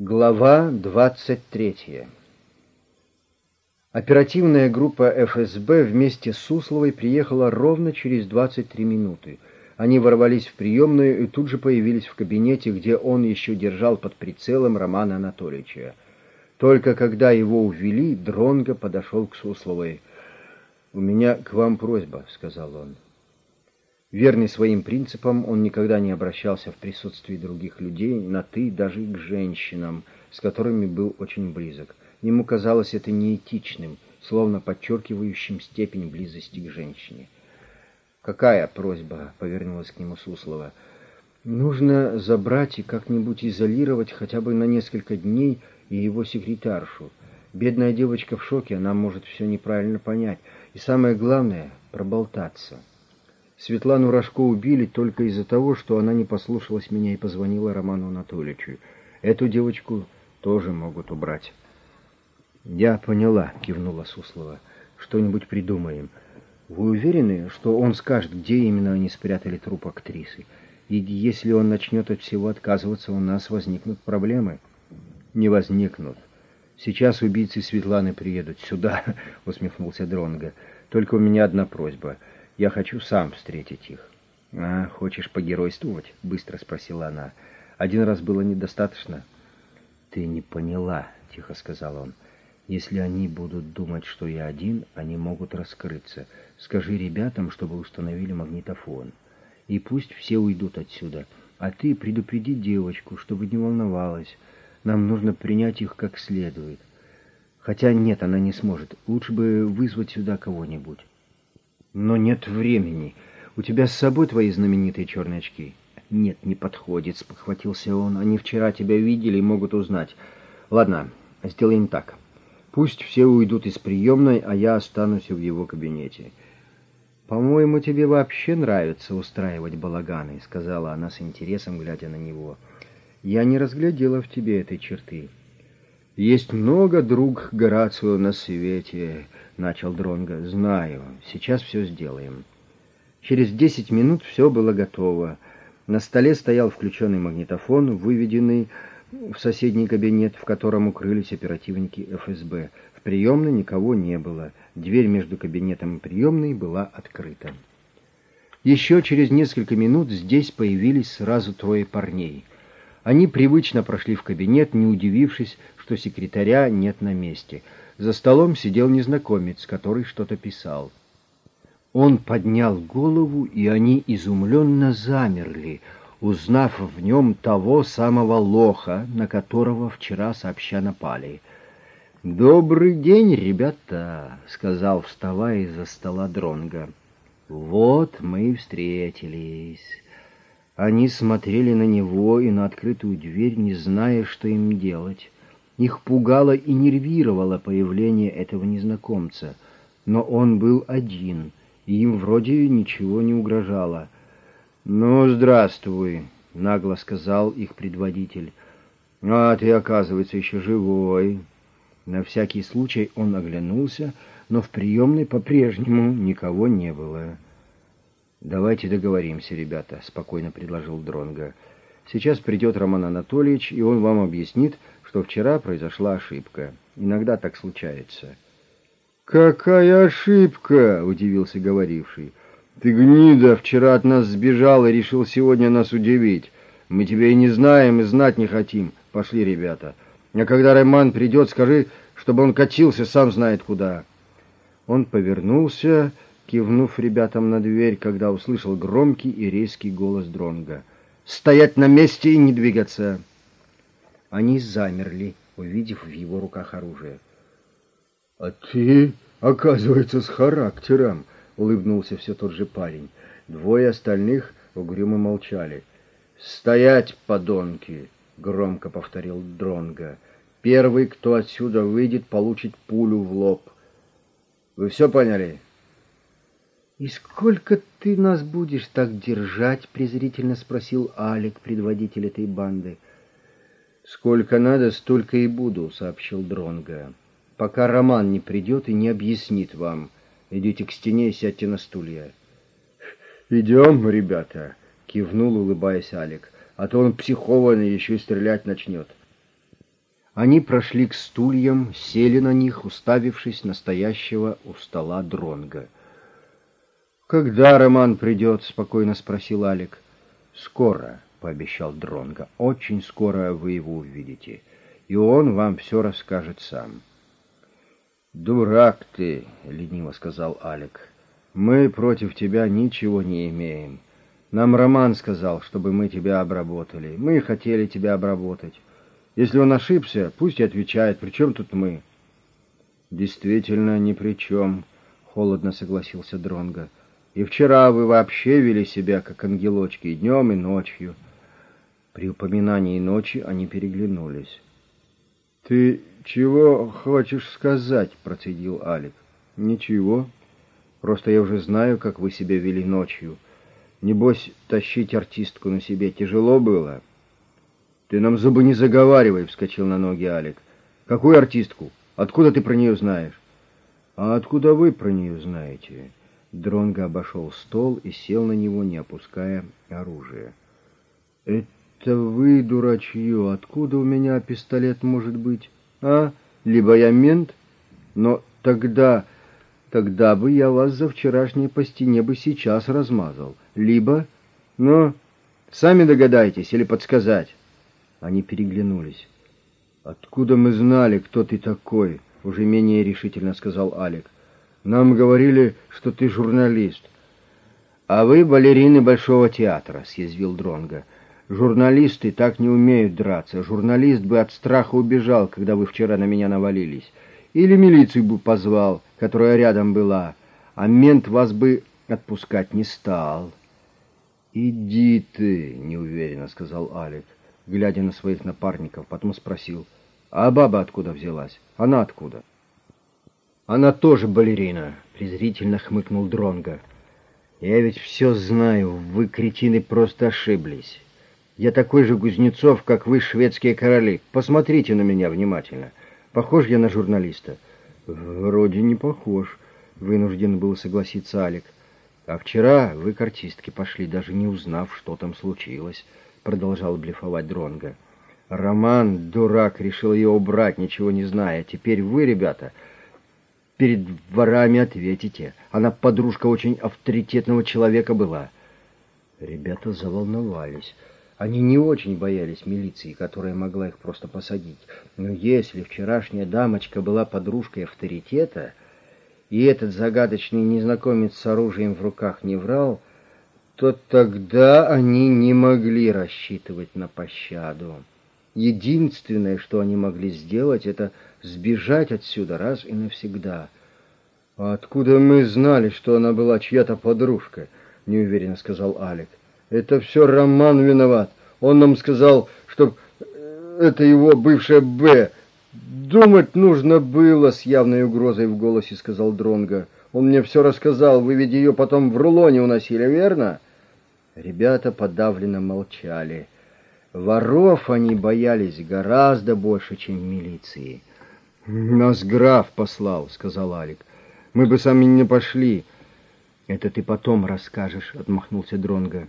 Глава 23 Оперативная группа ФСБ вместе с Сусловой приехала ровно через 23 минуты. Они ворвались в приемную и тут же появились в кабинете, где он еще держал под прицелом Романа Анатольевича. Только когда его увели, Дронго подошел к Сусловой. «У меня к вам просьба», — сказал он. Верный своим принципам, он никогда не обращался в присутствии других людей на «ты» даже к женщинам, с которыми был очень близок. Ему казалось это неэтичным, словно подчеркивающим степень близости к женщине. «Какая просьба?» — повернулась к нему Суслова. «Нужно забрать и как-нибудь изолировать хотя бы на несколько дней и его секретаршу. Бедная девочка в шоке, она может все неправильно понять. И самое главное — проболтаться». Светлану Рожко убили только из-за того, что она не послушалась меня и позвонила Роману Анатольевичу. Эту девочку тоже могут убрать. «Я поняла», — кивнула Суслова. «Что-нибудь придумаем. Вы уверены, что он скажет, где именно они спрятали труп актрисы? И если он начнет от всего отказываться, у нас возникнут проблемы?» «Не возникнут. Сейчас убийцы Светланы приедут сюда», — усмехнулся Дронга. «Только у меня одна просьба — я хочу сам встретить их. «А, хочешь погеройствовать?» — быстро спросила она. «Один раз было недостаточно». «Ты не поняла», — тихо сказал он. «Если они будут думать, что я один, они могут раскрыться. Скажи ребятам, чтобы установили магнитофон. И пусть все уйдут отсюда. А ты предупреди девочку, чтобы не волновалась. Нам нужно принять их как следует. Хотя нет, она не сможет. Лучше бы вызвать сюда кого-нибудь». Но нет времени. У тебя с собой твои знаменитые черные очки? Нет, не подходит, спохватился он. Они вчера тебя видели и могут узнать. Ладно, сделаем так. Пусть все уйдут из приемной, а я останусь в его кабинете. «По-моему, тебе вообще нравится устраивать балаганы», — сказала она с интересом, глядя на него. «Я не разглядела в тебе этой черты». «Есть много друг Горацио на свете», начал Дронго. «Знаю. Сейчас все сделаем». Через десять минут все было готово. На столе стоял включенный магнитофон, выведенный в соседний кабинет, в котором укрылись оперативники ФСБ. В приемной никого не было. Дверь между кабинетом и приемной была открыта. Еще через несколько минут здесь появились сразу трое парней. Они привычно прошли в кабинет, не удивившись, что секретаря нет на месте — за столом сидел незнакомец, который что-то писал. Он поднял голову, и они изумленно замерли, узнав в нем того самого лоха, на которого вчера сообща напали. «Добрый день, ребята!» — сказал, вставая из-за стола Дронга. «Вот мы и встретились». Они смотрели на него и на открытую дверь, не зная, что им делать. Их пугало и нервировало появление этого незнакомца. Но он был один, и им вроде ничего не угрожало. «Ну, здравствуй», — нагло сказал их предводитель. «А ты, оказывается, еще живой». На всякий случай он оглянулся, но в приемной по-прежнему никого не было. «Давайте договоримся, ребята», — спокойно предложил Дронга. «Сейчас придет Роман Анатольевич, и он вам объяснит, что вчера произошла ошибка. Иногда так случается. «Какая ошибка?» — удивился говоривший. «Ты, гнида, вчера от нас сбежал и решил сегодня нас удивить. Мы тебя и не знаем, и знать не хотим. Пошли, ребята. А когда Роман придет, скажи, чтобы он катился, сам знает куда». Он повернулся, кивнув ребятам на дверь, когда услышал громкий и резкий голос Дронга. «Стоять на месте и не двигаться!» Они замерли, увидев в его руках оружие. — А ты, оказывается, с характером, — улыбнулся все тот же парень. Двое остальных угрюмо молчали. — Стоять, подонки! — громко повторил Дронга. Первый, кто отсюда выйдет, получит пулю в лоб. Вы все поняли? — И сколько ты нас будешь так держать? — презрительно спросил Алик, предводитель этой банды. — «Сколько надо, столько и буду», — сообщил Дронга. «Пока Роман не придет и не объяснит вам. Идите к стене и сядьте на стулья». «Идем, ребята», — кивнул, улыбаясь Алик. «А то он психованный еще и стрелять начнет». Они прошли к стульям, сели на них, уставившись настоящего у стола дронга. «Когда Роман придет?» — спокойно спросил Алик. «Скоро», — пообещал Дронга. «Очень скоро вы его увидите, и он вам все расскажет сам». «Дурак ты!» — лениво сказал Алик. «Мы против тебя ничего не имеем. Нам Роман сказал, чтобы мы тебя обработали. Мы хотели тебя обработать. Если он ошибся, пусть отвечает. При чем тут мы?» «Действительно, ни при чем», — холодно согласился Дронга. «И вчера вы вообще вели себя, как ангелочки, и днем, и ночью». При упоминании ночи они переглянулись. «Ты чего хочешь сказать?» — процедил Алик. «Ничего. Просто я уже знаю, как вы себя вели ночью. Небось, тащить артистку на себе тяжело было?» «Ты нам зубы не заговаривай!» — вскочил на ноги Алик. «Какую артистку? Откуда ты про нее знаешь?» «А откуда вы про нее знаете?» Дронго обошел стол и сел на него, не опуская оружие. «Это вы, дурачье, откуда у меня пистолет может быть? А? Либо я мент? Но тогда... Тогда бы я вас за вчерашнее по стене бы сейчас размазал. Либо... Ну, сами догадайтесь или подсказать». Они переглянулись. «Откуда мы знали, кто ты такой?» — уже менее решительно сказал Алик. «Нам говорили, что ты журналист». «А вы балерины Большого театра», — съязвил Дронга. «Журналисты так не умеют драться. Журналист бы от страха убежал, когда вы вчера на меня навалились. Или милицию бы позвал, которая рядом была, а мент вас бы отпускать не стал». «Иди ты», — неуверенно сказал Алик глядя на своих напарников, потом спросил, «А баба откуда взялась? Она откуда?» «Она тоже балерина», — презрительно хмыкнул Дронга. «Я ведь все знаю, вы, кретины, просто ошиблись. Я такой же Гузнецов, как вы, шведские короли. Посмотрите на меня внимательно. Похож я на журналиста?» «Вроде не похож», — вынужден был согласиться Алик. «А вчера вы к артистке пошли, даже не узнав, что там случилось» продолжал блефовать Дронга. Роман, дурак, решил ее убрать, ничего не зная. Теперь вы, ребята, перед ворами ответите. Она подружка очень авторитетного человека была. Ребята заволновались. Они не очень боялись милиции, которая могла их просто посадить. Но если вчерашняя дамочка была подружкой авторитета, и этот загадочный незнакомец с оружием в руках не врал, то тогда они не могли рассчитывать на пощаду. Единственное, что они могли сделать, это сбежать отсюда раз и навсегда. «А откуда мы знали, что она была чья-то подружка?» — неуверенно сказал Алик. «Это все Роман виноват. Он нам сказал, что это его бывшая Б. Думать нужно было, с явной угрозой в голосе сказал Дронга. Он мне все рассказал. Вы ведь ее потом в рулоне уносили, верно?» Ребята подавленно молчали. Воров они боялись гораздо больше, чем милиции. «Нас граф послал», — сказал Алик. «Мы бы сами не пошли». «Это ты потом расскажешь», — отмахнулся Дронга.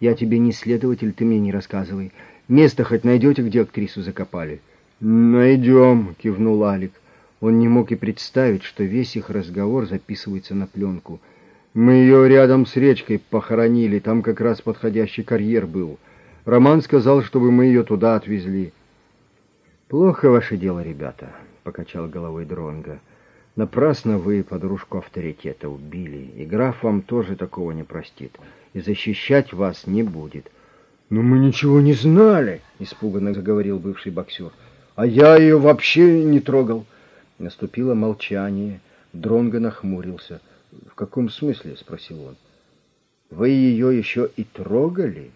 «Я тебе не следователь, ты мне не рассказывай. Место хоть найдете, где актрису закопали?» «Найдем», — кивнул Алик. Он не мог и представить, что весь их разговор записывается на пленку — мы ее рядом с речкой похоронили, там как раз подходящий карьер был. Роман сказал, чтобы мы ее туда отвезли. Плохо ваше дело, ребята, покачал головой Дронга. Напрасно вы подружку авторитета убили, и граф вам тоже такого не простит, и защищать вас не будет. «Но мы ничего не знали», — испуганно заговорил бывший боксер. «А я ее вообще не трогал». Наступило молчание. Дронго нахмурился. «В каком смысле?» — спросил он. «Вы ее еще и трогали?»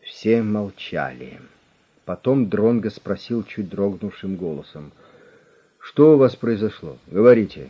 Все молчали. Потом Дронго спросил чуть дрогнувшим голосом. «Что у вас произошло? Говорите».